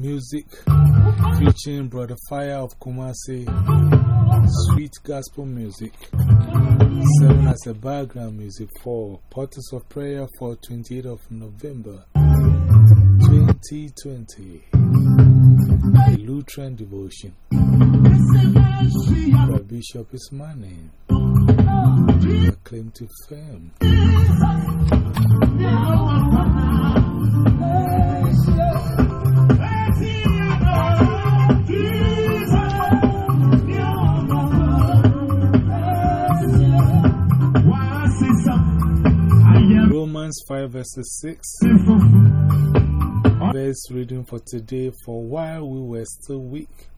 music featuring Brother Fire of Kumasi, sweet gospel music, serving as a background music for Portals of Prayer for 28th of November 2020. The Lutheran Devotion. The Bishop is my name. I claim to fame. Romans 5 verses 6. Verse reading for today For while we were still weak,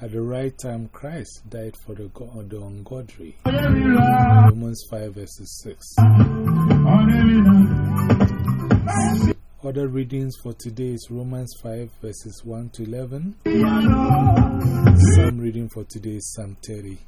at the right time Christ died for the, God, the ungodly. Romans 5 verses 6. Other readings for today is Romans 5 verses 1 to 11. Psalm reading for today is Psalm 30.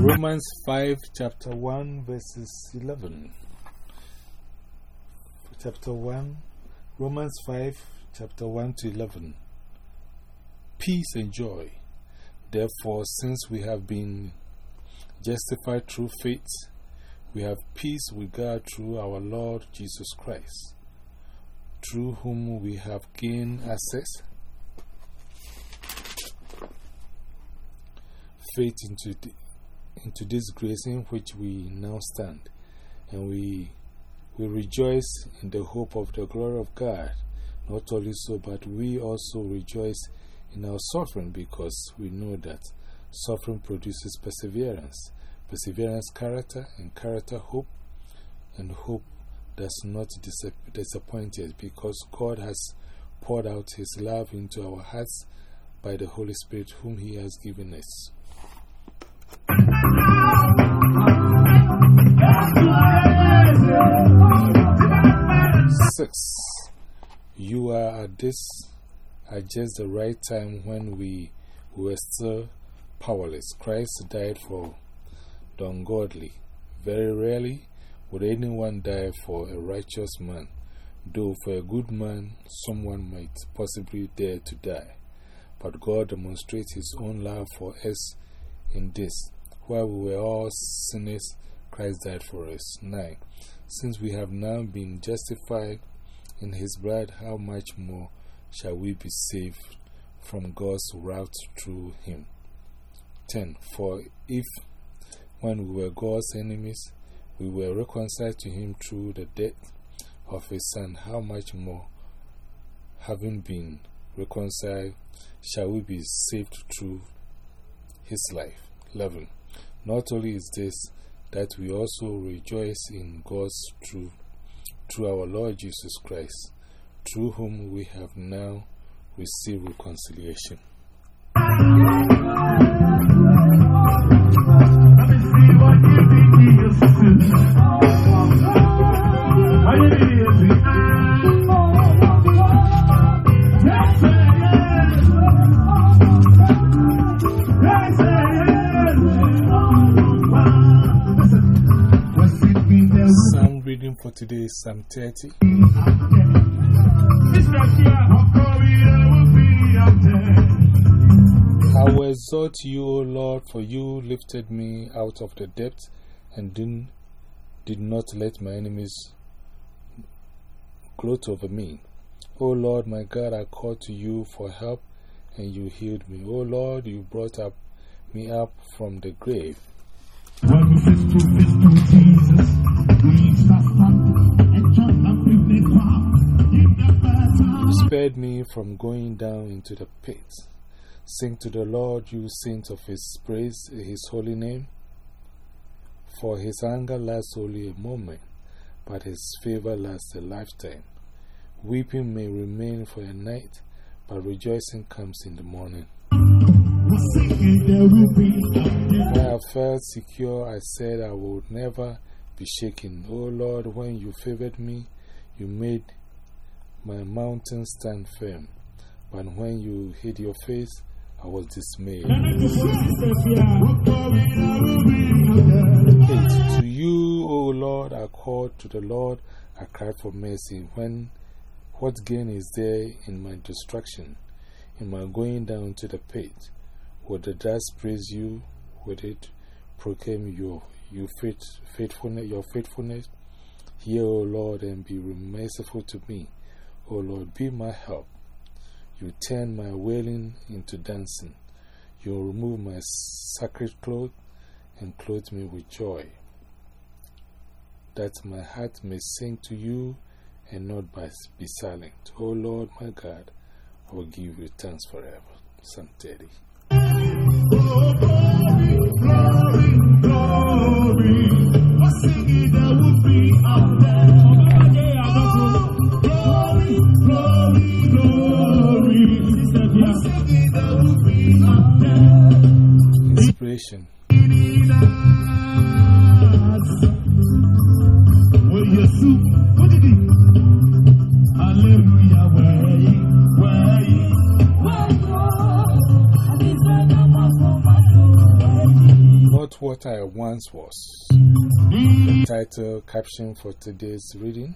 Romans 5, chapter 1, verses 11. Chapter 1, Romans 5, chapter 1 to 11. Peace and joy. Therefore, since we have been justified through faith, we have peace with God through our Lord Jesus Christ, through whom we have gained access. Faith into the, into this grace in which we now stand, and we, we rejoice in the hope of the glory of God. Not only so, but we also rejoice in our suffering because we know that suffering produces perseverance, perseverance, character, and character, hope, and hope does not disappoint us because God has poured out His love into our hearts by the Holy Spirit, whom He has given us. Six, you are at this at just the right time when we were still powerless. Christ died for the ungodly. Very rarely would anyone die for a righteous man, though for a good man, someone might possibly dare to die. But God demonstrates His own love for us in this. While we were all sinners, Christ died for us. 9. Since we have now been justified in His blood, how much more shall we be saved from God's wrath through Him? 10. For if, when we were God's enemies, we were reconciled to Him through the death of His Son, how much more, having been reconciled, shall we be saved through His life? 11. Not only is this, that we also rejoice in God's truth through our Lord Jesus Christ, through whom we have now received reconciliation. Psalm 30. I will exalt you, O Lord, for you lifted me out of the depths and did, did not let my enemies gloat over me. O Lord, my God, I called to you for help and you healed me. O Lord, you brought up me up from the grave. You spared me from going down into the pit. Sing to the Lord, you saints of his praise, his holy name. For his anger lasts only a moment, but his favor lasts a lifetime. Weeping may remain for a night, but rejoicing comes in the morning. When I felt secure, I said I would never be shaken. Oh Lord, when you favored me, you made my mountain stand firm. But when you hid your face, I was dismayed. Eight. To you, O Lord, I called to the Lord, I cried for mercy. When what gain is there in my destruction, in my going down to the pit? Would the dust praise you? Would it proclaim your, your faith, faithfulness, your faithfulness? Hear, O Lord, and be merciful to me. O Lord, be my help. You turn my wailing into dancing. You remove my sacred cloth and clothe me with joy, that my heart may sing to you and not be silent. O Lord, my God, I will give you thanks forever. Psalm 30. Inspiration. Not what I once was. The title caption for today's reading.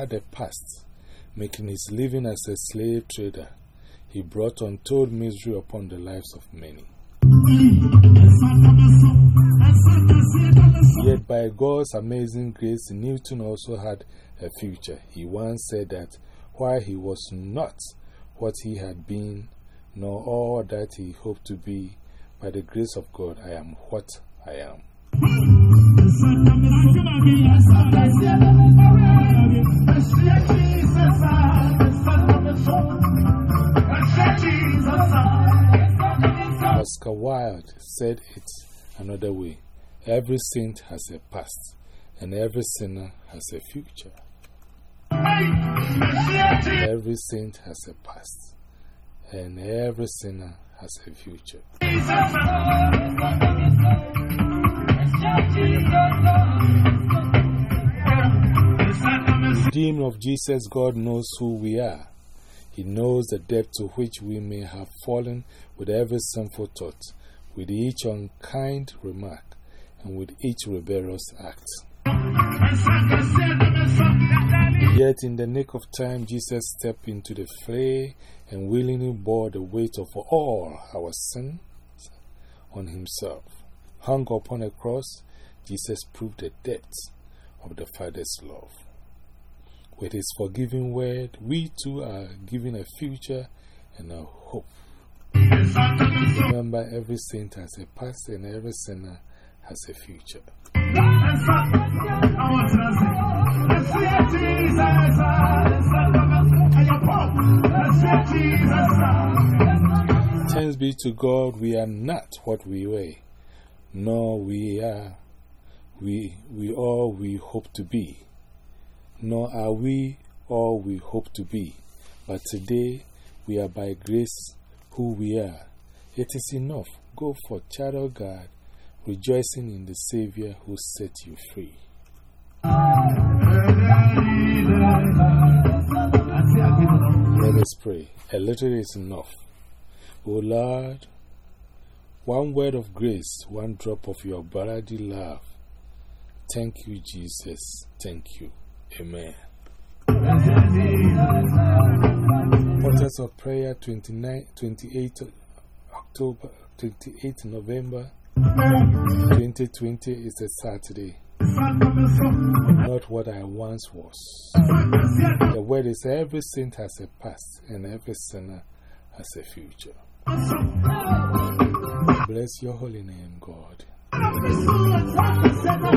Had a past, making his living as a slave trader. He brought untold misery upon the lives of many. Yet, by God's amazing grace, Newton also had a future. He once said that while he was not what he had been, nor all that he hoped to be, by the grace of God, I am what I am. Oscar Wilde said it another way every saint has a past, and every sinner has a future. Every saint has a past, and every sinner has a future. Redeemed of Jesus, God knows who we are. He knows the depth to which we may have fallen with every sinful thought, with each unkind remark, and with each rebellious act. Yet, in the nick of time, Jesus stepped into the fray and willingly bore the weight of all our sins on himself. Hung upon a cross, Jesus proved the depth of the Father's love. With His forgiving word, we too are given a future and a hope. Remember, every saint has a past and every sinner has a future. Thanks be to God, we are not what we were, nor we are we, we all we hope to be, nor are we all we hope to be. But today, we are by grace who we are. It is enough. Go for child of God, rejoicing in the Savior who set you free. Let us pray. A little is enough. O Lord, one word of grace, one drop of your bloody love. Thank you, Jesus. Thank you. Amen. Portals of Prayer 29, 28 October, 28 November 2020 is a Saturday. Not what I once was. The word is every saint has a past and every sinner has a future. Bless your holy name, God.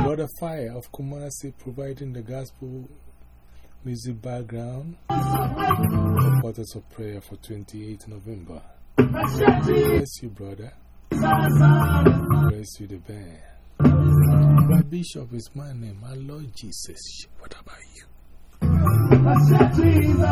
Brother Fire of Kumasi providing the gospel music background for Portals of Prayer for 28 November. Bless you, brother. Bless you, the band. My bishop is my name. My Lord Jesus. What about you? Jesus,